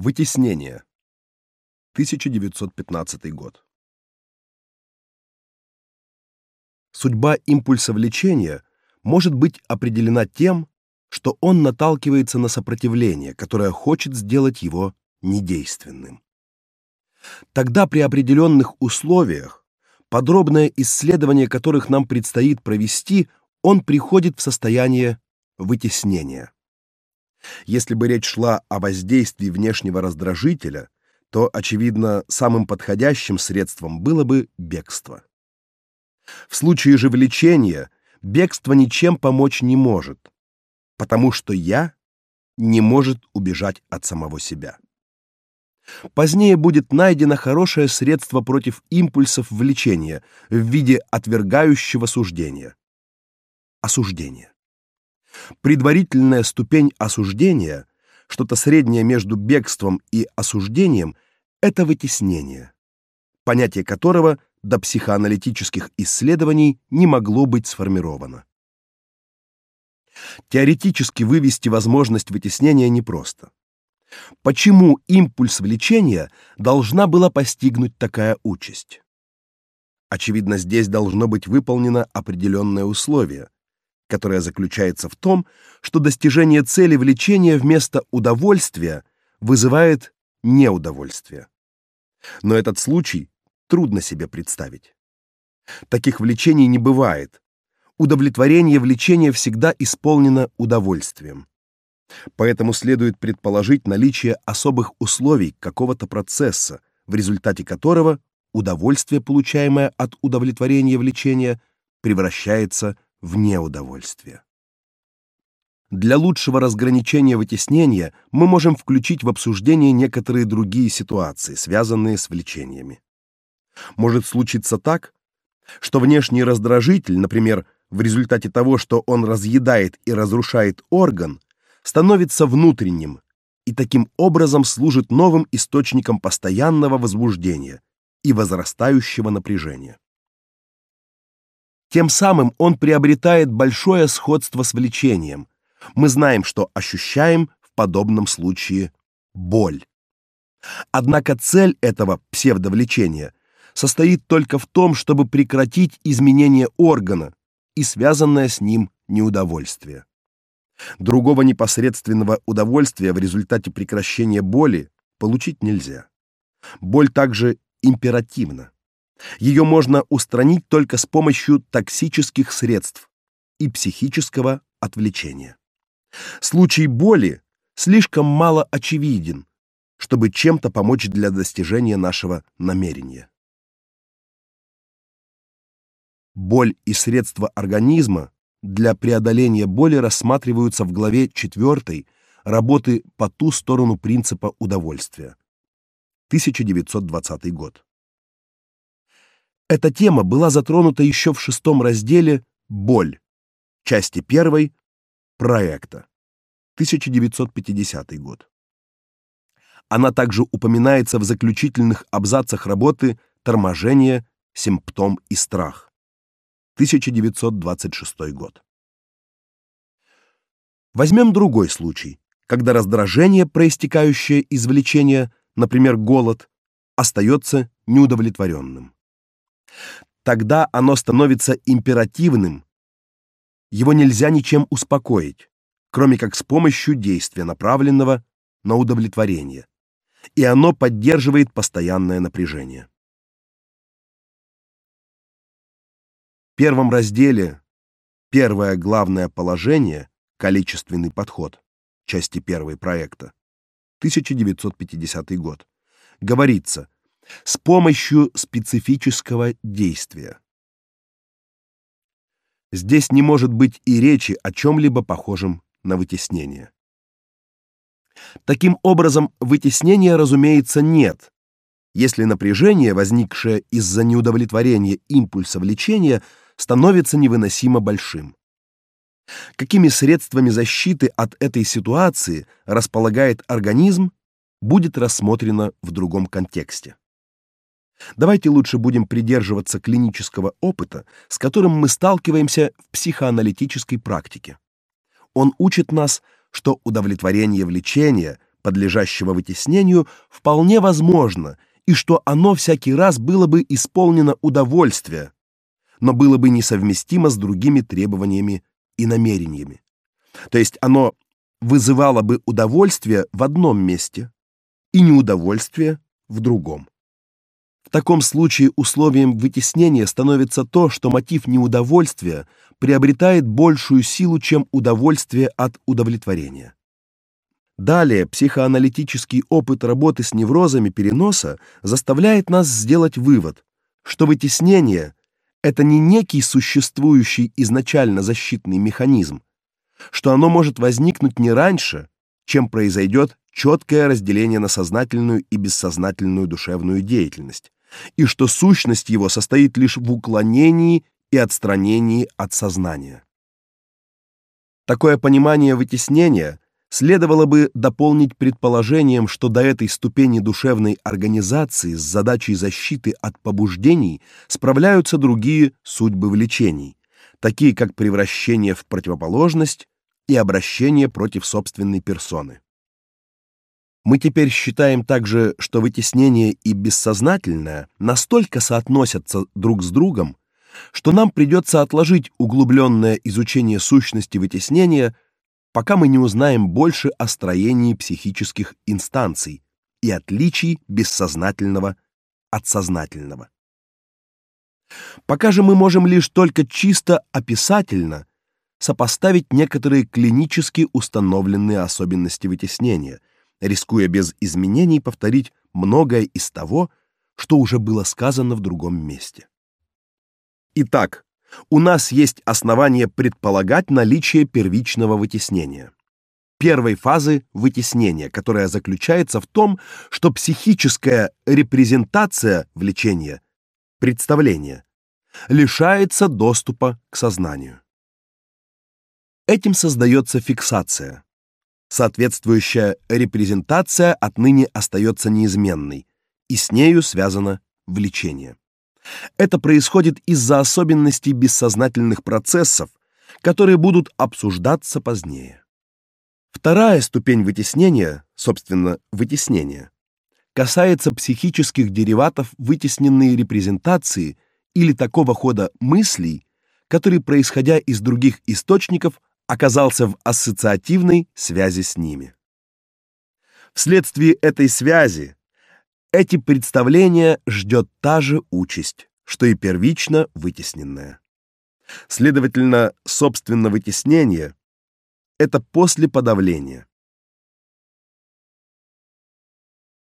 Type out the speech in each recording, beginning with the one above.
Вытеснение. 1915 год. Судьба импульса влечения может быть определена тем, что он наталкивается на сопротивление, которое хочет сделать его недейственным. Тогда при определенных условиях, подробное исследование которых нам предстоит провести, он приходит в состояние вытеснения. Если бы речь шла о воздействии внешнего раздражителя, то очевидно, самым подходящим средством было бы бегство. В случае же влечения бегство ничем помочь не может, потому что я не может убежать от самого себя. Позднее будет найдено хорошее средство против импульсов влечения в виде отвергающего суждения. Осуждение. Предварительная ступень осуждения, что-то среднее между бегством и осуждением это вытеснение, понятие которого до психоаналитических исследований не могло быть сформировано. Теоретически вывести возможность вытеснения непросто. Почему импульс влечения должна была постигнуть такая участь? Очевидно, здесь должно быть выполнено определенное условие, которая заключается в том, что достижение цели влечения вместо удовольствия вызывает неудовольствие. Но этот случай трудно себе представить. Таких влечений не бывает. Удовлетворение влечения всегда исполнено удовольствием. Поэтому следует предположить наличие особых условий какого-то процесса, в результате которого удовольствие, получаемое от удовлетворения влечения, превращается в в неудовольствие. Для лучшего разграничения вытеснения мы можем включить в обсуждение некоторые другие ситуации, связанные с влечениями. Может случиться так, что внешний раздражитель, например, в результате того, что он разъедает и разрушает орган, становится внутренним и таким образом служит новым источником постоянного возбуждения и возрастающего напряжения. Тем самым он приобретает большое сходство с влечением. Мы знаем, что ощущаем в подобном случае боль. Однако цель этого псевдовлечения состоит только в том, чтобы прекратить изменение органа и связанное с ним неудовольствие. Другого непосредственного удовольствия в результате прекращения боли получить нельзя. Боль также императивна. Ее можно устранить только с помощью токсических средств и психического отвлечения. Случай боли слишком мало очевиден, чтобы чем-то помочь для достижения нашего намерения. Боль и средства организма для преодоления боли рассматриваются в главе 4 работы по ту сторону принципа удовольствия. 1920 год. Эта тема была затронута еще в шестом разделе Боль, части первой проекта. 1950 год. Она также упоминается в заключительных абзацах работы Торможение, симптом и страх. 1926 год. Возьмем другой случай, когда раздражение, проистекающее из влечения, например, голод, остается неудовлетворенным. Тогда оно становится императивным. Его нельзя ничем успокоить, кроме как с помощью действия, направленного на удовлетворение. И оно поддерживает постоянное напряжение. В первом разделе первое главное положение количественный подход части первой проекта 1950 год говорится с помощью специфического действия. Здесь не может быть и речи о чем либо похожем на вытеснение. Таким образом, вытеснения, разумеется, нет. Если напряжение, возникшее из-за неудовлетворения импульса влечения, становится невыносимо большим. Какими средствами защиты от этой ситуации располагает организм, будет рассмотрено в другом контексте. Давайте лучше будем придерживаться клинического опыта, с которым мы сталкиваемся в психоаналитической практике. Он учит нас, что удовлетворение влечения подлежащего вытеснению, вполне возможно, и что оно всякий раз было бы исполнено удовольствия, но было бы несовместимо с другими требованиями и намерениями. То есть оно вызывало бы удовольствие в одном месте и неудовольствие в другом. В таком случае условием вытеснения становится то, что мотив неудовольствия приобретает большую силу, чем удовольствие от удовлетворения. Далее, психоаналитический опыт работы с неврозами переноса заставляет нас сделать вывод, что вытеснение это не некий существующий изначально защитный механизм, что оно может возникнуть не раньше, чем произойдет четкое разделение на сознательную и бессознательную душевную деятельность, и что сущность его состоит лишь в уклонении и отстранении от сознания. Такое понимание вытеснения следовало бы дополнить предположением, что до этой ступени душевной организации с задачей защиты от побуждений справляются другие судьбы влечений, такие как превращение в противоположность и обращение против собственной персоны. Мы теперь считаем также, что вытеснение и бессознательное настолько соотносятся друг с другом, что нам придется отложить углубленное изучение сущности вытеснения – пока мы не узнаем больше о строении психических инстанций и отличий бессознательного от сознательного. Пока же мы можем лишь только чисто описательно сопоставить некоторые клинически установленные особенности вытеснения, рискуя без изменений повторить многое из того, что уже было сказано в другом месте. Итак, у нас есть основания предполагать наличие первичного вытеснения. Первой фазы вытеснения, которая заключается в том, что психическая репрезентация влечения, представление, лишается доступа к сознанию. Этим создается фиксация. Соответствующая репрезентация отныне остается неизменной, и с нею связано влечение. Это происходит из-за особенностей бессознательных процессов, которые будут обсуждаться позднее. Вторая ступень вытеснения, собственно, вытеснения, касается психических дериватов вытесненной репрезентации или такого хода мыслей, который, происходя из других источников, оказался в ассоциативной связи с ними. Вследствие этой связи эти представления ждет та же участь, что и первично вытесненное. Следовательно, собственно вытеснение это после подавления.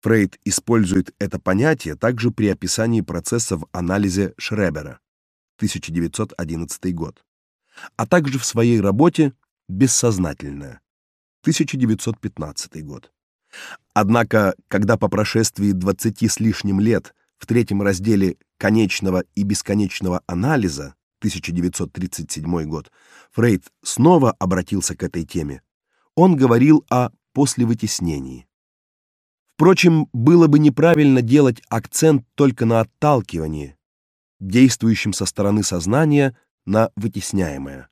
Фрейд использует это понятие также при описании процесса в анализе Шребера 1911 год, а также в своей работе Бессознательное 1915 год. Однако, когда по прошествии двадцати с лишним лет в третьем разделе конечного и бесконечного анализа 1937 год Фрейд снова обратился к этой теме, он говорил о послевытеснении. Впрочем, было бы неправильно делать акцент только на отталкивании, действующем со стороны сознания на вытесняемое.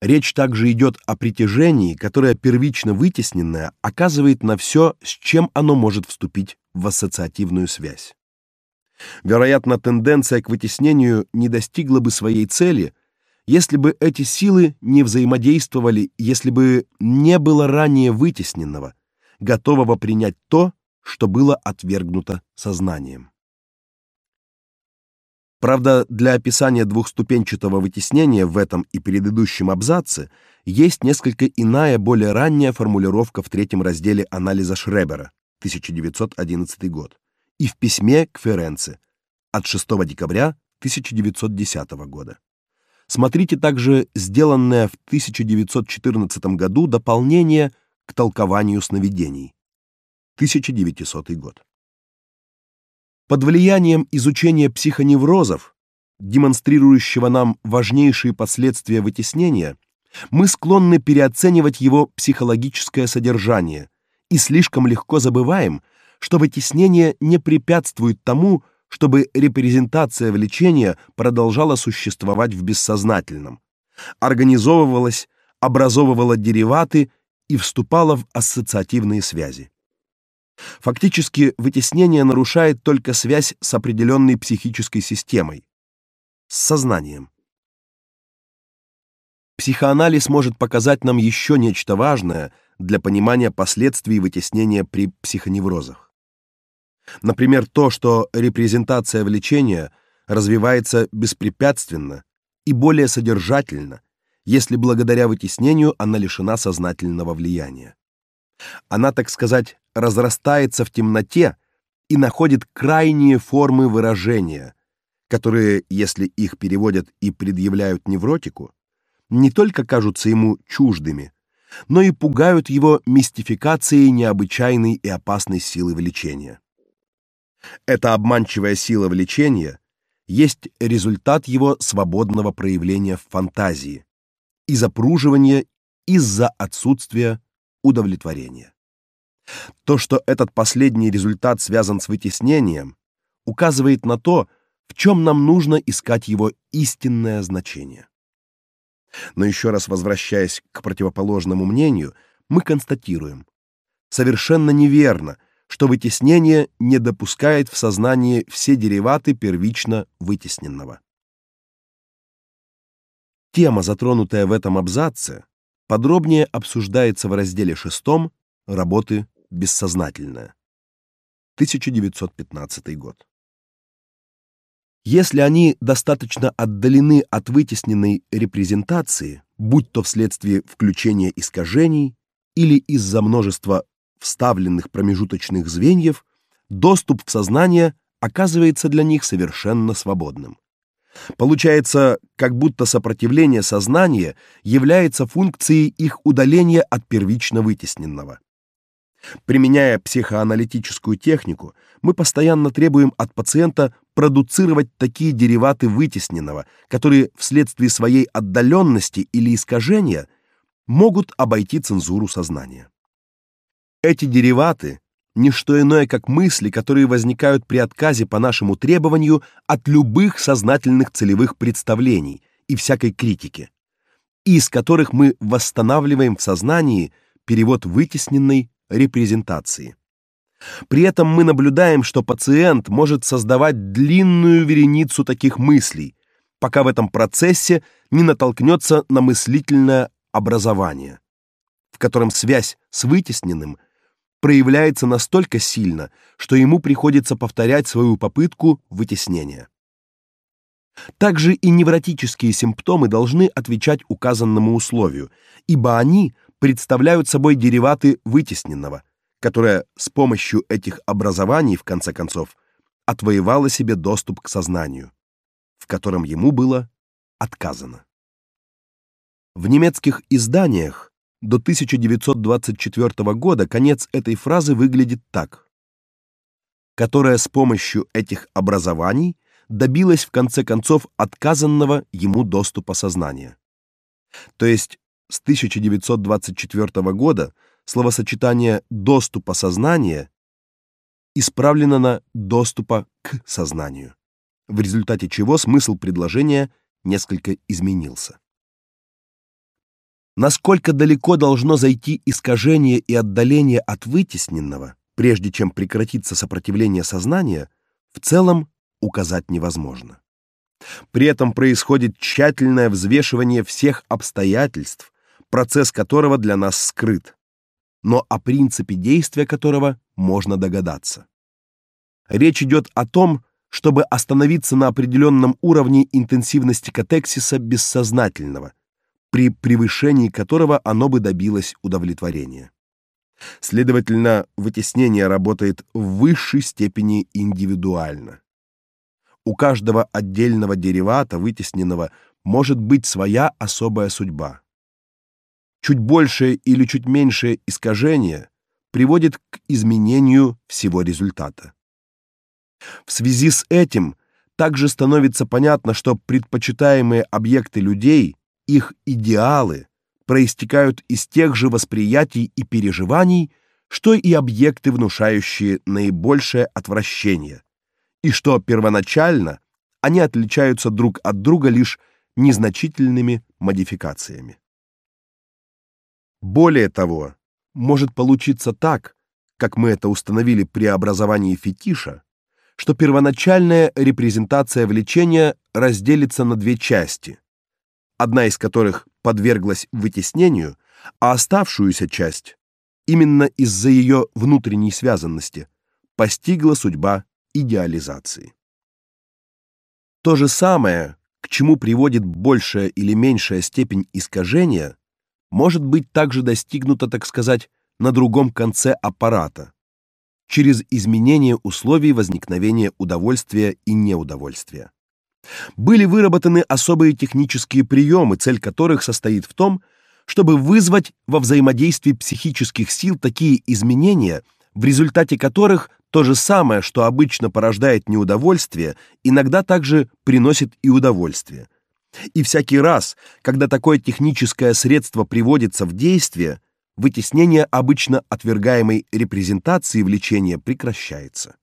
Речь также идет о притяжении, которое первично вытесненное оказывает на все, с чем оно может вступить в ассоциативную связь. Вероятно, тенденция к вытеснению не достигла бы своей цели, если бы эти силы не взаимодействовали, если бы не было ранее вытесненного, готового принять то, что было отвергнуто сознанием. Правда, для описания двухступенчатого вытеснения в этом и предыдущем абзаце есть несколько иная, более ранняя формулировка в третьем разделе анализа Шребера, 1911 год, и в письме к Ференце от 6 декабря 1910 года. Смотрите также сделанное в 1914 году дополнение к толкованию сновидений. 1900 год. Под влиянием изучения психоневрозов, демонстрирующего нам важнейшие последствия вытеснения, мы склонны переоценивать его психологическое содержание и слишком легко забываем, что вытеснение не препятствует тому, чтобы репрезентация влечения продолжала существовать в бессознательном, организовывалась, образовывала дериваты и вступала в ассоциативные связи. Фактически вытеснение нарушает только связь с определенной психической системой, с сознанием. Психоанализ может показать нам еще нечто важное для понимания последствий вытеснения при психоневрозах. Например, то, что репрезентация влечения развивается беспрепятственно и более содержательно, если благодаря вытеснению она лишена сознательного влияния. Она, так сказать, разрастается в темноте и находит крайние формы выражения, которые, если их переводят и предъявляют невротику, не только кажутся ему чуждыми, но и пугают его мистификацией необычайной и опасной силы влечения. Эта обманчивая сила влечения есть результат его свободного проявления в фантазии и запруживания из-за отсутствия удовлетворения. То, что этот последний результат связан с вытеснением, указывает на то, в чем нам нужно искать его истинное значение. Но еще раз возвращаясь к противоположному мнению, мы констатируем: совершенно неверно, что вытеснение не допускает в сознании все дериваты первично вытесненного. Тема, затронутая в этом абзаце, подробнее обсуждается в разделе шестом работы «Бессознательное». 1915 год. Если они достаточно отдалены от вытесненной репрезентации, будь то вследствие включения искажений или из-за множества вставленных промежуточных звеньев, доступ в сознание оказывается для них совершенно свободным. Получается, как будто сопротивление сознания является функцией их удаления от первично вытесненного. Применяя психоаналитическую технику, мы постоянно требуем от пациента продуцировать такие дериваты вытесненного, которые вследствие своей отдаленности или искажения могут обойти цензуру сознания. Эти дериваты не что иное, как мысли, которые возникают при отказе по нашему требованию от любых сознательных целевых представлений и всякой критики, из которых мы восстанавливаем в сознании перевод вытесненной репрезентации. При этом мы наблюдаем, что пациент может создавать длинную вереницу таких мыслей, пока в этом процессе не натолкнется на мыслительное образование, в котором связь с вытесненным – проявляется настолько сильно, что ему приходится повторять свою попытку вытеснения. Также и невротические симптомы должны отвечать указанному условию, ибо они представляют собой дериваты вытесненного, которое с помощью этих образований в конце концов отвоевало себе доступ к сознанию, в котором ему было отказано. В немецких изданиях до 1924 года конец этой фразы выглядит так: которая с помощью этих образований добилась в конце концов отказанного ему доступа сознания. То есть с 1924 года словосочетание доступа сознания исправлено на доступа к сознанию, в результате чего смысл предложения несколько изменился. Насколько далеко должно зайти искажение и отдаление от вытесненного, прежде чем прекратится сопротивление сознания, в целом указать невозможно. При этом происходит тщательное взвешивание всех обстоятельств, процесс которого для нас скрыт, но о принципе действия которого можно догадаться. Речь идет о том, чтобы остановиться на определенном уровне интенсивности катексиса бессознательного, при превышении которого оно бы добилось удовлетворения. Следовательно, вытеснение работает в высшей степени индивидуально. У каждого отдельного деривата вытесненного может быть своя особая судьба. Чуть большее или чуть меньшее искажение приводит к изменению всего результата. В связи с этим также становится понятно, что предпочитаемые объекты людей их идеалы проистекают из тех же восприятий и переживаний, что и объекты, внушающие наибольшее отвращение, и что первоначально они отличаются друг от друга лишь незначительными модификациями. Более того, может получиться так, как мы это установили при образовании фетиша, что первоначальная репрезентация влечения разделится на две части, одна из которых подверглась вытеснению, а оставшуюся часть, именно из-за ее внутренней связанности, постигла судьба идеализации. То же самое, к чему приводит большая или меньшая степень искажения, может быть также достигнуто, так сказать, на другом конце аппарата через изменение условий возникновения удовольствия и неудовольствия. Были выработаны особые технические приемы, цель которых состоит в том, чтобы вызвать во взаимодействии психических сил такие изменения, в результате которых то же самое, что обычно порождает неудовольствие, иногда также приносит и удовольствие. И всякий раз, когда такое техническое средство приводится в действие, вытеснение обычно отвергаемой репрезентации влечения прекращается.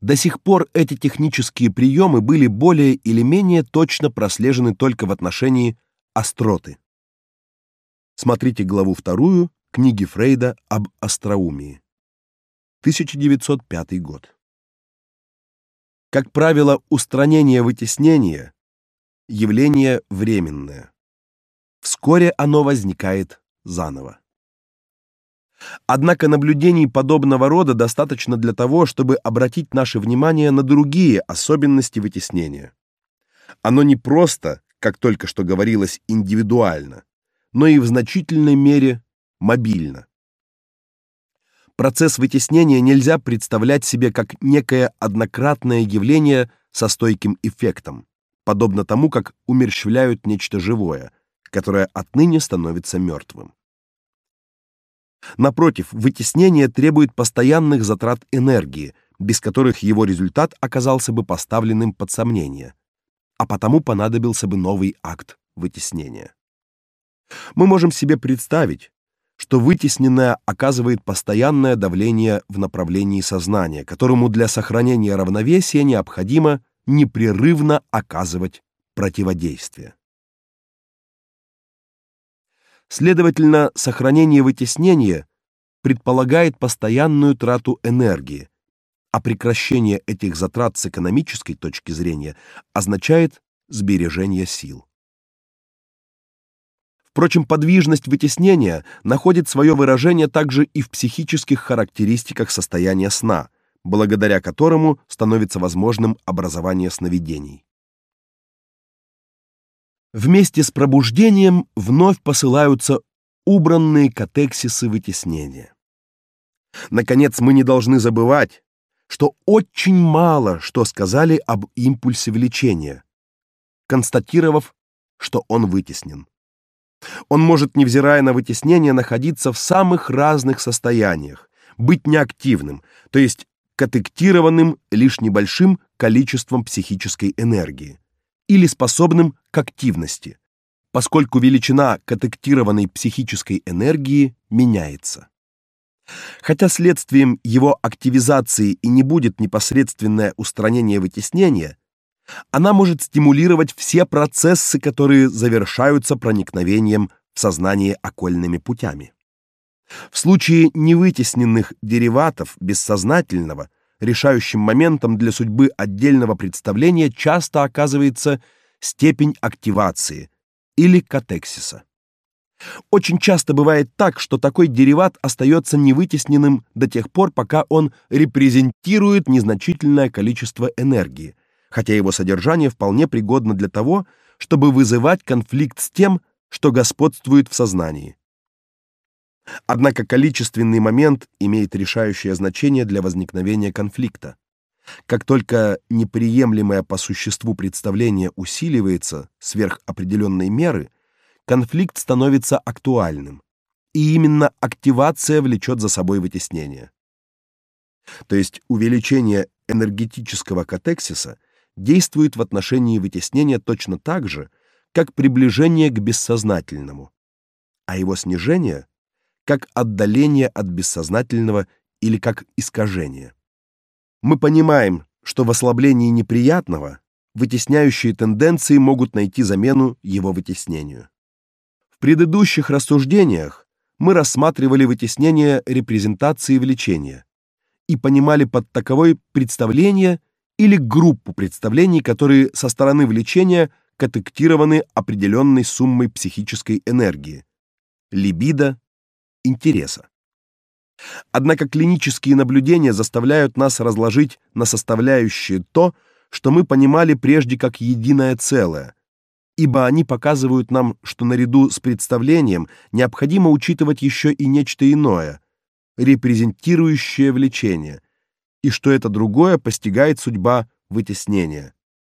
До сих пор эти технические приемы были более или менее точно прослежены только в отношении остроты. Смотрите главу вторую книги Фрейда об остроумии. 1905 год. Как правило, устранение вытеснения явление временное. Вскоре оно возникает заново. Однако наблюдений подобного рода достаточно для того, чтобы обратить наше внимание на другие особенности вытеснения. Оно не просто, как только что говорилось, индивидуально, но и в значительной мере мобильно. Процесс вытеснения нельзя представлять себе как некое однократное явление со стойким эффектом, подобно тому, как умерщвляют нечто живое, которое отныне становится мертвым. Напротив, вытеснение требует постоянных затрат энергии, без которых его результат оказался бы поставленным под сомнение, а потому понадобился бы новый акт вытеснения. Мы можем себе представить, что вытесненное оказывает постоянное давление в направлении сознания, которому для сохранения равновесия необходимо непрерывно оказывать противодействие. Следовательно, сохранение вытеснения предполагает постоянную трату энергии, а прекращение этих затрат с экономической точки зрения означает сбережение сил. Впрочем, подвижность вытеснения находит свое выражение также и в психических характеристиках состояния сна, благодаря которому становится возможным образование сновидений. Вместе с пробуждением вновь посылаются убранные катексисы вытеснения. Наконец, мы не должны забывать, что очень мало что сказали об импульсе влечения, констатировав, что он вытеснен. Он может, невзирая на вытеснение, находиться в самых разных состояниях, быть неактивным, то есть катектированным лишь небольшим количеством психической энергии, или способным к активности, поскольку величина катектированной психической энергии меняется. Хотя следствием его активизации и не будет непосредственное устранение вытеснения, она может стимулировать все процессы, которые завершаются проникновением в сознание окольными путями. В случае невытесненных дериватов бессознательного решающим моментом для судьбы отдельного представления часто оказывается степень активации или катексиса. Очень часто бывает так, что такой дериват остается невытесненным до тех пор, пока он репрезентирует незначительное количество энергии, хотя его содержание вполне пригодно для того, чтобы вызывать конфликт с тем, что господствует в сознании. Однако количественный момент имеет решающее значение для возникновения конфликта. Как только неприемлемое по существу представление усиливается сверх определенной меры, конфликт становится актуальным. И именно активация влечет за собой вытеснение. То есть увеличение энергетического катексиса действует в отношении вытеснения точно так же, как приближение к бессознательному, а его снижение как отдаление от бессознательного или как искажение. Мы понимаем, что в ослаблении неприятного вытесняющие тенденции могут найти замену его вытеснению. В предыдущих рассуждениях мы рассматривали вытеснение репрезентации влечения и понимали под таковой представление или группу представлений, которые со стороны влечения котектированы определенной суммой психической энергии, либидо, интереса. Однако клинические наблюдения заставляют нас разложить на составляющие то, что мы понимали прежде как единое целое, ибо они показывают нам, что наряду с представлением необходимо учитывать еще и нечто иное, репрезентирующее влечение, и что это другое постигает судьба вытеснения,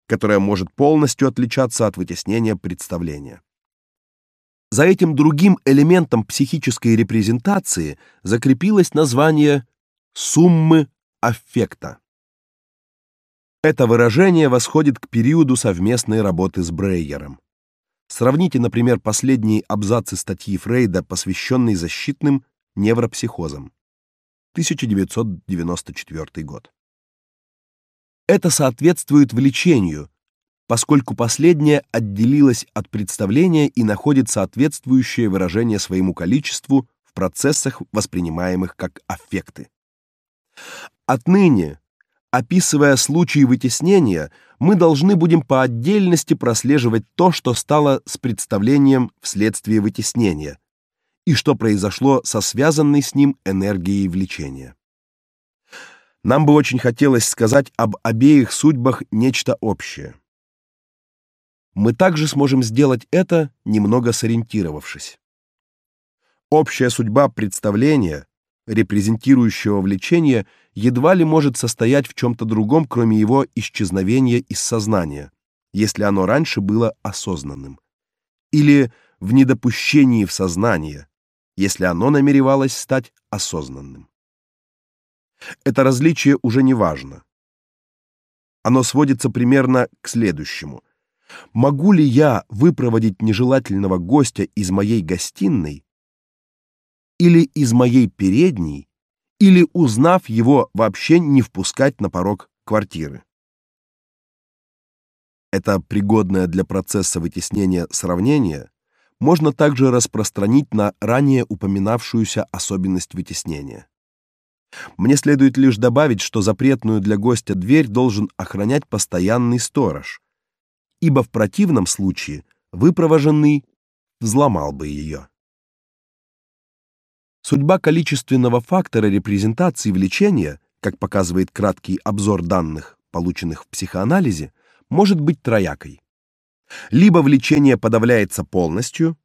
которая может полностью отличаться от вытеснения представления. За этим другим элементом психической репрезентации закрепилось название суммы аффекта. Это выражение восходит к периоду совместной работы с Брейером. Сравните, например, последние абзацы статьи Фрейда, посвященной защитным невропсихозам. 1994 год. Это соответствует влечению, поскольку последнее отделилось от представления и находит соответствующее выражение своему количеству в процессах, воспринимаемых как аффекты. Отныне, описывая случаи вытеснения, мы должны будем по отдельности прослеживать то, что стало с представлением вследствие вытеснения и что произошло со связанной с ним энергией влечения. Нам бы очень хотелось сказать об обеих судьбах нечто общее мы также сможем сделать это, немного сориентировавшись. Общая судьба представления, репрезентирующего влечение, едва ли может состоять в чем то другом, кроме его исчезновения из сознания, если оно раньше было осознанным, или в недопущении в сознание, если оно намеревалось стать осознанным. Это различие уже не важно. Оно сводится примерно к следующему: Могу ли я выпроводить нежелательного гостя из моей гостиной или из моей передней, или узнав его, вообще не впускать на порог квартиры? Это пригодное для процесса вытеснения сравнение можно также распространить на ранее упоминавшуюся особенность вытеснения. Мне следует лишь добавить, что запретную для гостя дверь должен охранять постоянный сторож, ибо в противном случае выпровоженный взломал бы ее. Судьба количественного фактора репрезентации влечения, как показывает краткий обзор данных, полученных в психоанализе, может быть троякой. Либо влечение подавляется полностью,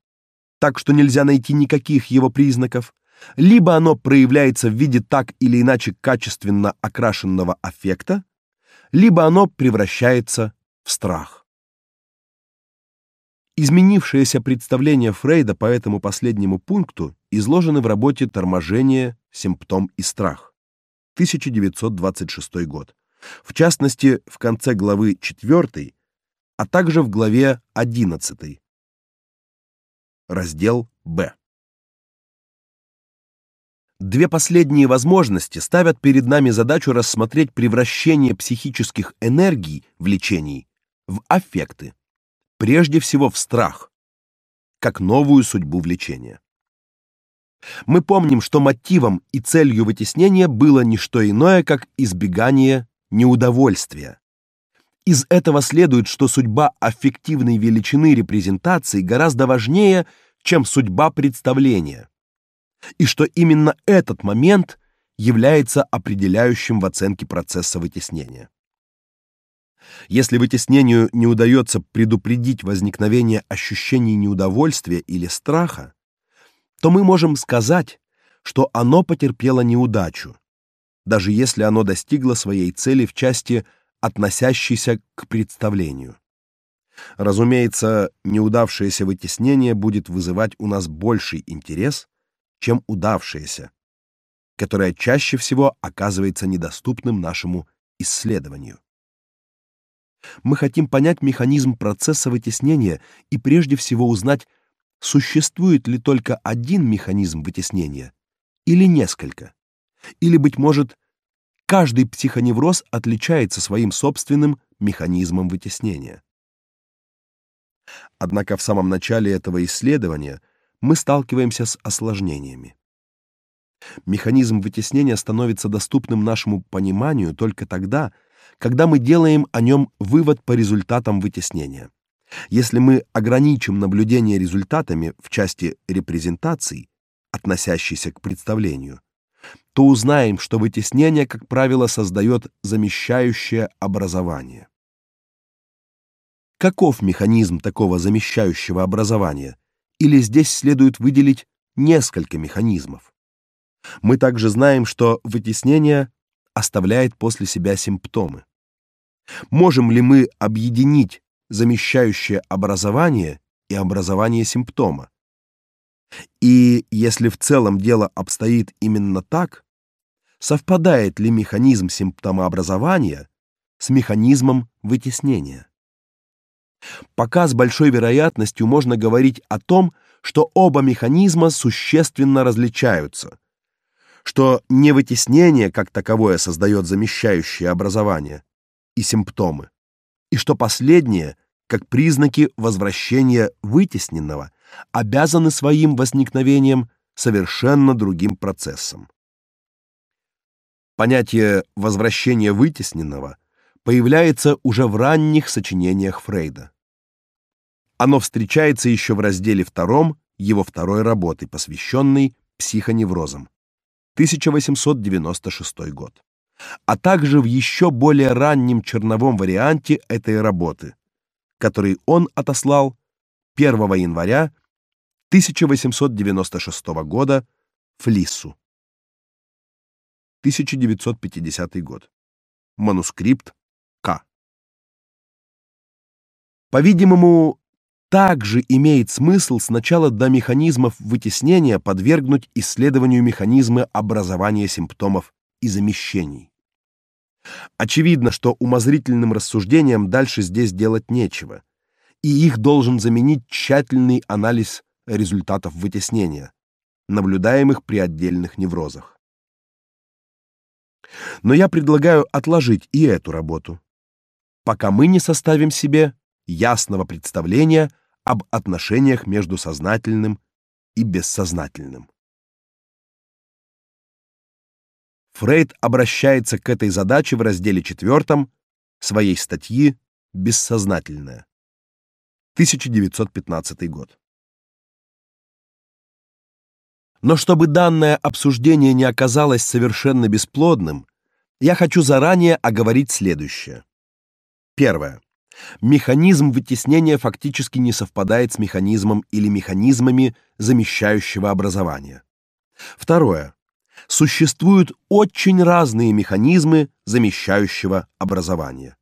так что нельзя найти никаких его признаков, либо оно проявляется в виде так или иначе качественно окрашенного аффекта, либо оно превращается в страх. Изменившиеся представления Фрейда по этому последнему пункту изложены в работе Торможение, симптом и страх. 1926 год. В частности, в конце главы 4, а также в главе 11. Раздел Б. Две последние возможности ставят перед нами задачу рассмотреть превращение психических энергий, влечений в аффекты прежде всего в страх, как новую судьбу влечения. Мы помним, что мотивом и целью вытеснения было не что иное, как избегание неудовольствия. Из этого следует, что судьба аффективной величины репрезентации гораздо важнее, чем судьба представления. И что именно этот момент является определяющим в оценке процесса вытеснения. Если вытеснению не удается предупредить возникновение ощущений неудовольствия или страха, то мы можем сказать, что оно потерпело неудачу, даже если оно достигло своей цели в части, относящейся к представлению. Разумеется, неудавшееся вытеснение будет вызывать у нас больший интерес, чем удавшееся, которое чаще всего оказывается недоступным нашему исследованию. Мы хотим понять механизм процесса вытеснения и прежде всего узнать, существует ли только один механизм вытеснения или несколько. Или быть может, каждый психоневроз отличается своим собственным механизмом вытеснения. Однако в самом начале этого исследования мы сталкиваемся с осложнениями. Механизм вытеснения становится доступным нашему пониманию только тогда, когда мы делаем о нем вывод по результатам вытеснения. Если мы ограничим наблюдение результатами в части репрезентаций, относящейся к представлению, то узнаем, что вытеснение, как правило, создает замещающее образование. Каков механизм такого замещающего образования? Или здесь следует выделить несколько механизмов? Мы также знаем, что вытеснение оставляет после себя симптомы. Можем ли мы объединить замещающее образование и образование симптома? И если в целом дело обстоит именно так, совпадает ли механизм симптомообразования с механизмом вытеснения? Пока с большой вероятностью можно говорить о том, что оба механизма существенно различаются, что не вытеснение как таковое создает замещающее образование и симптомы, и что последнее, как признаки возвращения вытесненного, обязаны своим возникновением совершенно другим процессам. Понятие возвращения вытесненного появляется уже в ранних сочинениях Фрейда. Оно встречается еще в разделе втором его второй работы, посвященной психоневрозам. 1896 год. А также в еще более раннем черновом варианте этой работы, который он отослал 1 января 1896 года Флиссу. 1950 год. Манускрипт К. По-видимому, также имеет смысл сначала до механизмов вытеснения подвергнуть исследованию механизмы образования симптомов и замещений. Очевидно, что умозрительным рассуждениям дальше здесь делать нечего, и их должен заменить тщательный анализ результатов вытеснения, наблюдаемых при отдельных неврозах. Но я предлагаю отложить и эту работу, пока мы не составим себе ясного представления об отношениях между сознательным и бессознательным. Фрейд обращается к этой задаче в разделе 4 своей статьи Бессознательное. 1915 год. Но чтобы данное обсуждение не оказалось совершенно бесплодным, я хочу заранее оговорить следующее. Первое. Механизм вытеснения фактически не совпадает с механизмом или механизмами замещающего образования. Второе. Существуют очень разные механизмы замещающего образования.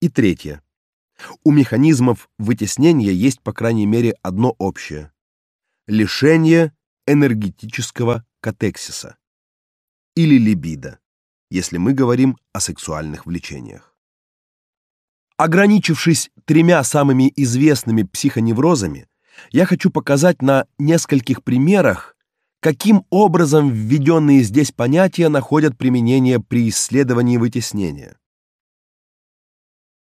И третье. У механизмов вытеснения есть по крайней мере одно общее лишение энергетического катексиса или либидо, если мы говорим о сексуальных влечениях. Ограничившись тремя самыми известными психоневрозами, я хочу показать на нескольких примерах, каким образом введенные здесь понятия находят применение при исследовании вытеснения.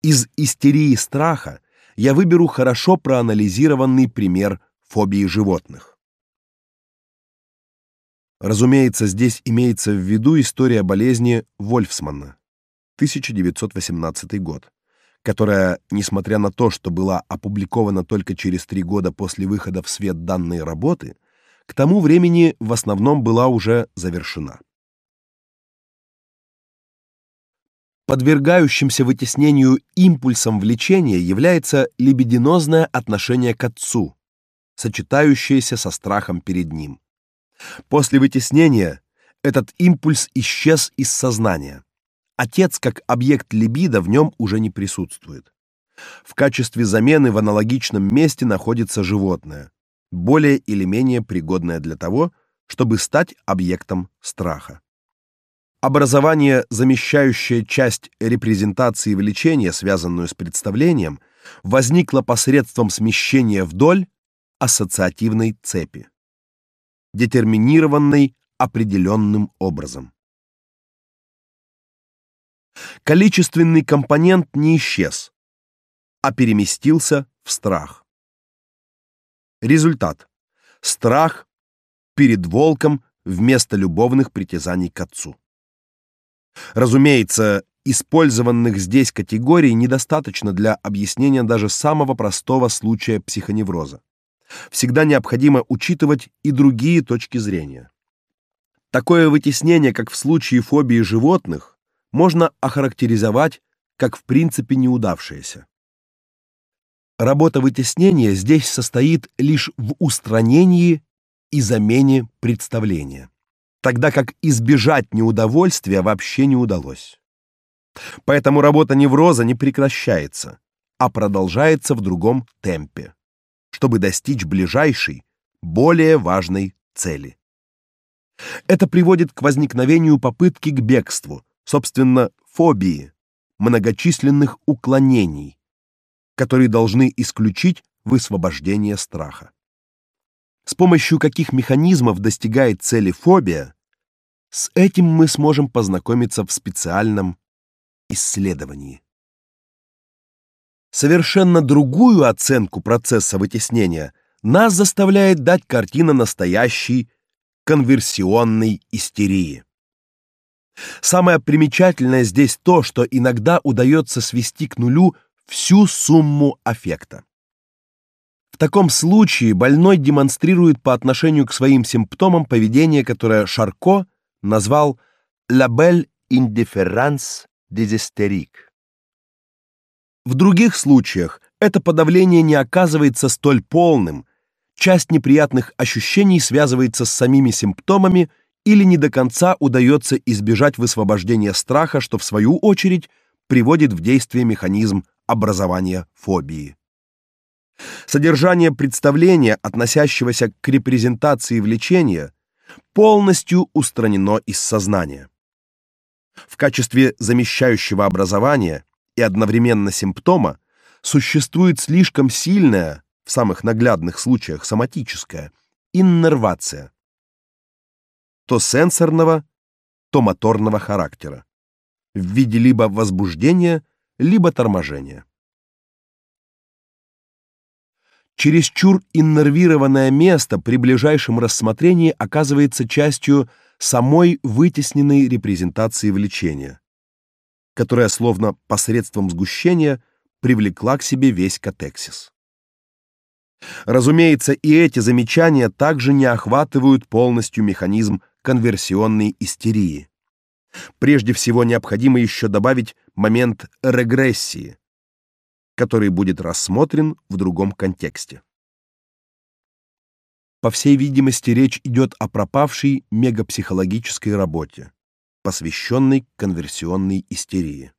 Из истерии страха я выберу хорошо проанализированный пример фобии животных. Разумеется, здесь имеется в виду история болезни Вольфсмана, 1918 год которая, несмотря на то, что была опубликована только через три года после выхода в свет данной работы, к тому времени в основном была уже завершена. Подвергающимся вытеснению импульсом влечения является либидинозное отношение к отцу, сочетающееся со страхом перед ним. После вытеснения этот импульс исчез из сознания. Отец как объект либидо в нем уже не присутствует. В качестве замены в аналогичном месте находится животное, более или менее пригодное для того, чтобы стать объектом страха. Образование, замещающее часть репрезентации влечения, связанную с представлением, возникло посредством смещения вдоль ассоциативной цепи, детерминированной определенным образом. Количественный компонент не исчез, а переместился в страх. Результат. страх перед волком вместо любовных притязаний к отцу. Разумеется, использованных здесь категорий недостаточно для объяснения даже самого простого случая психоневроза. Всегда необходимо учитывать и другие точки зрения. Такое вытеснение, как в случае фобии животных, можно охарактеризовать как в принципе неудавшееся. Работа вытеснения здесь состоит лишь в устранении и замене представления, тогда как избежать неудовольствия вообще не удалось. Поэтому работа невроза не прекращается, а продолжается в другом темпе, чтобы достичь ближайшей, более важной цели. Это приводит к возникновению попытки к бегству, собственно, фобии, многочисленных уклонений, которые должны исключить высвобождение страха. С помощью каких механизмов достигает цели фобия, с этим мы сможем познакомиться в специальном исследовании. Совершенно другую оценку процесса вытеснения нас заставляет дать картина настоящей конверсионной истерии. Самое примечательное здесь то, что иногда удается свести к нулю всю сумму аффекта. В таком случае больной демонстрирует по отношению к своим симптомам поведение, которое Шарко назвал «la des hystériques». В других случаях это подавление не оказывается столь полным, часть неприятных ощущений связывается с самими симптомами или не до конца удается избежать высвобождения страха, что в свою очередь приводит в действие механизм образования фобии. Содержание представления, относящегося к репрезентации влечения, полностью устранено из сознания. В качестве замещающего образования и одновременно симптома существует слишком сильная, в самых наглядных случаях соматическая, иннервация, то сенсорного, то моторного характера в виде либо возбуждения, либо торможения. Чересчур иннервированное место при ближайшем рассмотрении оказывается частью самой вытесненной репрезентации влечения, которая словно посредством сгущения привлекла к себе весь катексис. Разумеется, и эти замечания также не охватывают полностью механизм конверсионной истерии. Прежде всего необходимо еще добавить момент регрессии, который будет рассмотрен в другом контексте. По всей видимости, речь идет о пропавшей мегапсихологической работе, посвященной конверсионной истерии.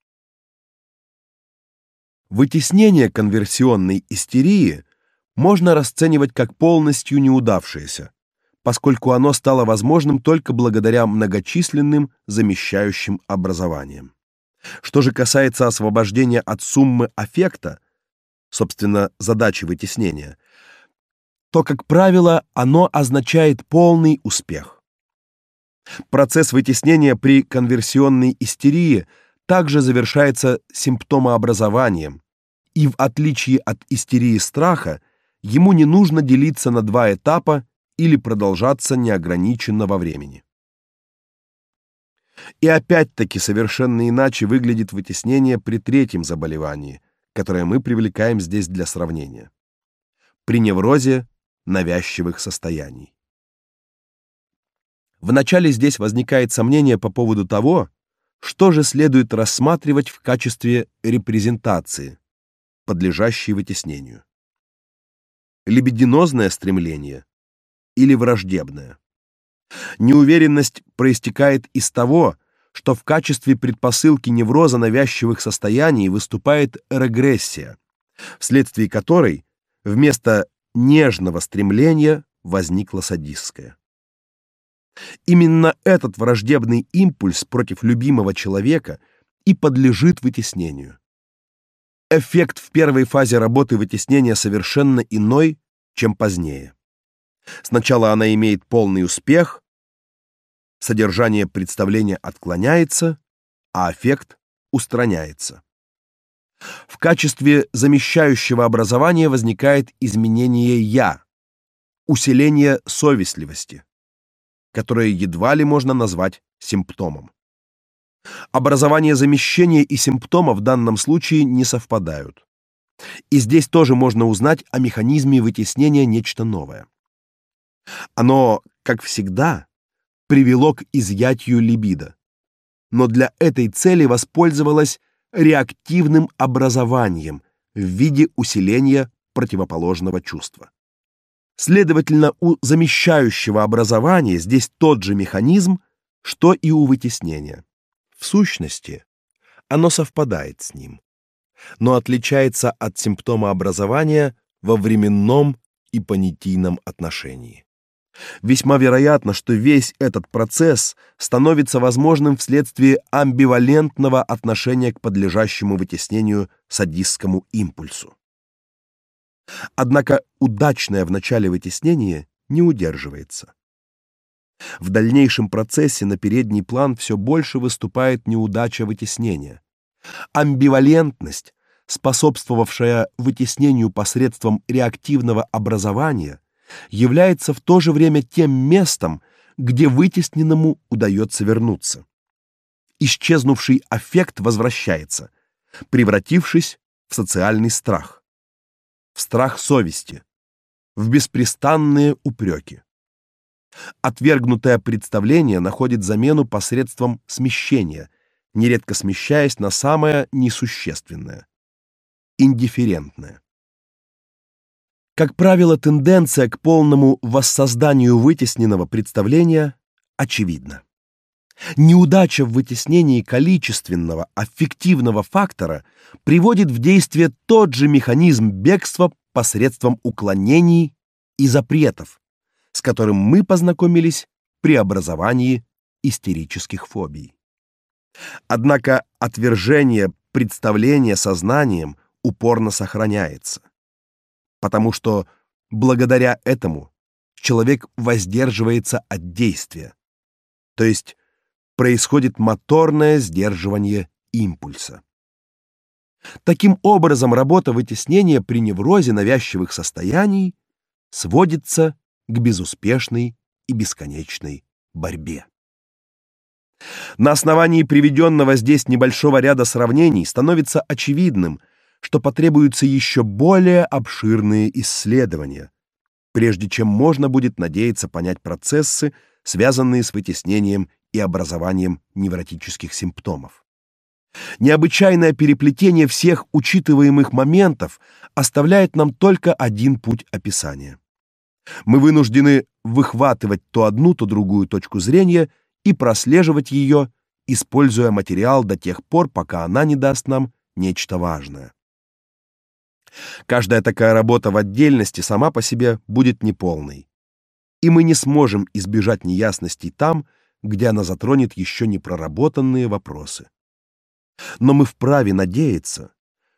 Вытеснение конверсионной истерии можно расценивать как полностью неудавшееся, поскольку оно стало возможным только благодаря многочисленным замещающим образованиям. Что же касается освобождения от суммы аффекта, собственно, задачи вытеснения, то, как правило, оно означает полный успех. Процесс вытеснения при конверсионной истерии также завершается симптомообразованием, и в отличие от истерии страха, ему не нужно делиться на два этапа или продолжаться неограниченно во времени. И опять-таки совершенно иначе выглядит вытеснение при третьем заболевании, которое мы привлекаем здесь для сравнения. При неврозе навязчивых состояний. Вначале здесь возникает сомнение по поводу того, что же следует рассматривать в качестве репрезентации, подлежащей вытеснению. Либидинозное стремление или враждебное. Неуверенность проистекает из того, что в качестве предпосылки невроза навязчивых состояний выступает регрессия, вследствие которой вместо нежного стремления возникло садистское. Именно этот враждебный импульс против любимого человека и подлежит вытеснению. Эффект в первой фазе работы вытеснения совершенно иной, чем позднее. Сначала она имеет полный успех, содержание представления отклоняется, а эффект устраняется. В качестве замещающего образования возникает изменение я, усиление совестливости, которое едва ли можно назвать симптомом. Образование замещения и симптома в данном случае не совпадают. И здесь тоже можно узнать о механизме вытеснения нечто новое. Оно, как всегда, привело к изъятию либидо, но для этой цели воспользовалось реактивным образованием в виде усиления противоположного чувства. Следовательно, у замещающего образования здесь тот же механизм, что и у вытеснения. В сущности, оно совпадает с ним, но отличается от симптома образования во временном и понятийном отношении. Весьма вероятно, что весь этот процесс становится возможным вследствие амбивалентного отношения к подлежащему вытеснению садистскому импульсу. Однако удачное в начале вытеснение не удерживается. В дальнейшем процессе на передний план все больше выступает неудача вытеснения. Амбивалентность, способствовавшая вытеснению посредством реактивного образования, является в то же время тем местом, где вытесненному удается вернуться. Исчезнувший аффект возвращается, превратившись в социальный страх, в страх совести, в беспрестанные упреки. Отвергнутое представление находит замену посредством смещения, нередко смещаясь на самое несущественное индифферентное. Как правило, тенденция к полному воссозданию вытесненного представления очевидна. Неудача в вытеснении количественного аффективного фактора приводит в действие тот же механизм бегства посредством уклонений и запретов, с которым мы познакомились при образовании истерических фобий. Однако отвержение представления сознанием упорно сохраняется потому что благодаря этому человек воздерживается от действия. То есть происходит моторное сдерживание импульса. Таким образом, работа вытеснения при неврозе навязчивых состояний сводится к безуспешной и бесконечной борьбе. На основании приведенного здесь небольшого ряда сравнений становится очевидным, что потребуются еще более обширные исследования, прежде чем можно будет надеяться понять процессы, связанные с вытеснением и образованием невротических симптомов. Необычайное переплетение всех учитываемых моментов оставляет нам только один путь описания. Мы вынуждены выхватывать то одну, то другую точку зрения и прослеживать ее, используя материал до тех пор, пока она не даст нам нечто важное. Каждая такая работа в отдельности сама по себе будет неполной. И мы не сможем избежать неясностей там, где она затронет еще не проработанные вопросы. Но мы вправе надеяться,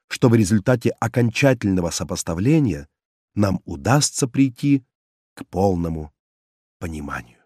что в результате окончательного сопоставления нам удастся прийти к полному пониманию.